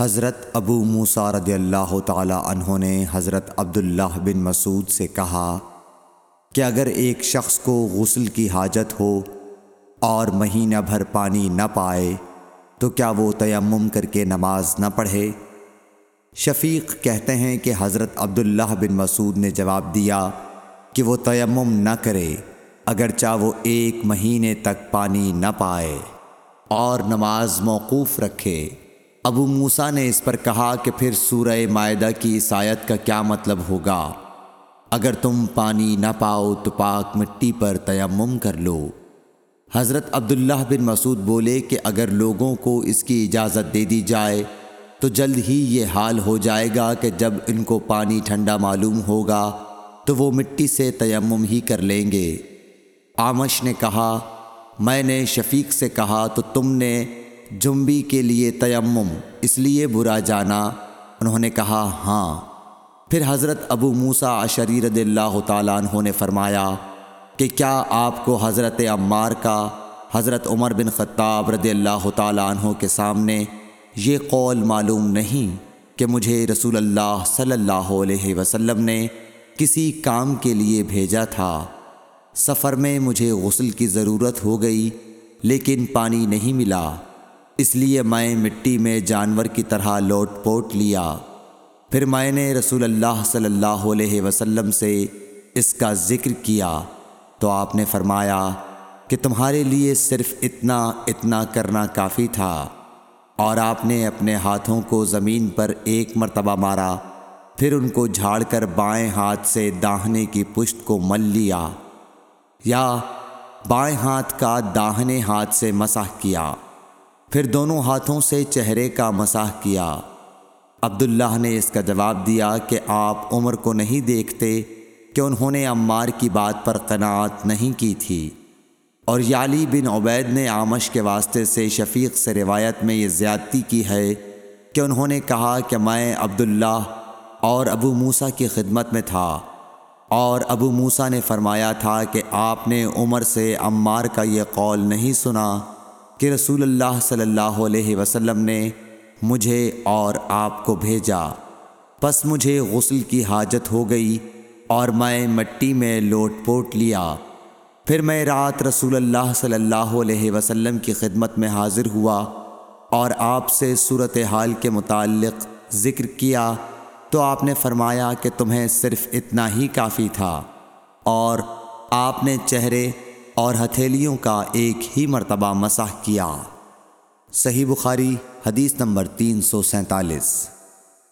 حضرت ابو موسیٰ رضی اللہ تعالی عنہ نے حضرت عبداللہ بن مسعود سے کہا کہ اگر ایک شخص کو غسل کی حاجت ہو اور مہینہ بھر پانی نہ پائے، تو کیا وہ تیمم کر کے نماز نہ پڑھے؟ شفیق کہتے ہیں کہ حضرت عبداللہ بن مسعود نے جواب دیا کہ وہ تیمم نہ کرے، اگرچہ وہ ایک مہینے تک پانی نہ پائے اور نماز موقوف رکھے۔ ابو موسا نے اس پر کہا کہ پھر سورہ معدہ کی عیسائیت کا کیا مطلب ہوگا؟ اگر تم پانی نہ پاؤ تو پاک مٹی پر تیمم کر لو۔ حضرت عبداللہ بن مسعود بولے کہ اگر لوگوں کو اس کی اجازت دے دی جائے تو جلد ہی یہ حال ہو جائے گا کہ جب ان کو پانی ٹھنڈا معلوم ہوگا تو وہ مٹی سے تیمم ہی کر لیں گے۔ آمش نے کہا، میں نے شفیق سے کہا تو تم نے جنبی کے لیے تیمم، اس لیے برا جانا۔ انہوں نے کہا ہاں۔ پھر حضرت ابو موسا عشری رضی اللہ تعالیٰ عنہ نے فرمایا کہ کیا آپ کو حضرت عمار کا، حضرت عمر بن خطاب رضی اللہ تعالیٰ عنہ کے سامنے یہ قول معلوم نہیں کہ مجھے رسول اللہ صلی اللہ علیہ وسلم نے کسی کام کے لیے بھیجا تھا۔ سفر میں مجھے غسل کی ضرورت ہو گئی، لیکن پانی نہیں ملا۔ اس لیے میں مٹی میں جانور کی طرح لوٹ پوٹ لیا۔ پھر میں نے رسول اللہ صلی اللہ علیہ وسلم سے اس کا ذکر کیا۔ تو آپ نے فرمایا کہ تمہارے لیے صرف اتنا اتنا کرنا کافی تھا۔ اور آپ نے اپنے ہاتھوں کو زمین پر ایک مرتبہ مارا۔ پھر ان کو جھاڑ کر بائیں ہاتھ سے داہنے کی پشت کو مل لیا۔ یا بائیں ہاتھ کا داہنے ہاتھ سے مسح کیا۔ پھر دونوں ہاتھوں سے چہرے کا مساح کیا۔ عبداللہ نے اس کا جواب دیا کہ آپ عمر کو نہیں دیکھتے کہ انہوں نے عمار کی بات پر قناعت نہیں کی تھی۔ اور یالی بن عبید نے آمش کے واسطے سے شفیق سے روایت میں یہ زیادتی کی ہے کہ انہوں نے کہا کہ میں عبداللہ اور ابو موسیٰ کی خدمت میں تھا۔ اور ابو موسیٰ نے فرمایا تھا کہ آپ نے عمر سے عمار کا یہ قول نہیں سنا۔ کہ رسول اللہ صلی اللہ علیہ وسلم نے مجھے اور آپ کو بھیجا۔ پس مجھے غسل کی حاجت ہو گئی اور میں مٹی میں لوٹ پوٹ لیا۔ پھر میں رات رسول اللہ صلی اللہ علیہ وسلم کی خدمت میں حاضر ہوا اور آپ سے صورت حال کے متعلق ذکر کیا تو آپ نے فرمایا کہ تمہیں صرف اتنا ہی کافی تھا اور آپ نے چہرے اور ہتھیلیوں کا ایک ہی مرتبہ مسح کیا۔ صحیح بخاری، حدیث نمبر تین سو سینتالیس۔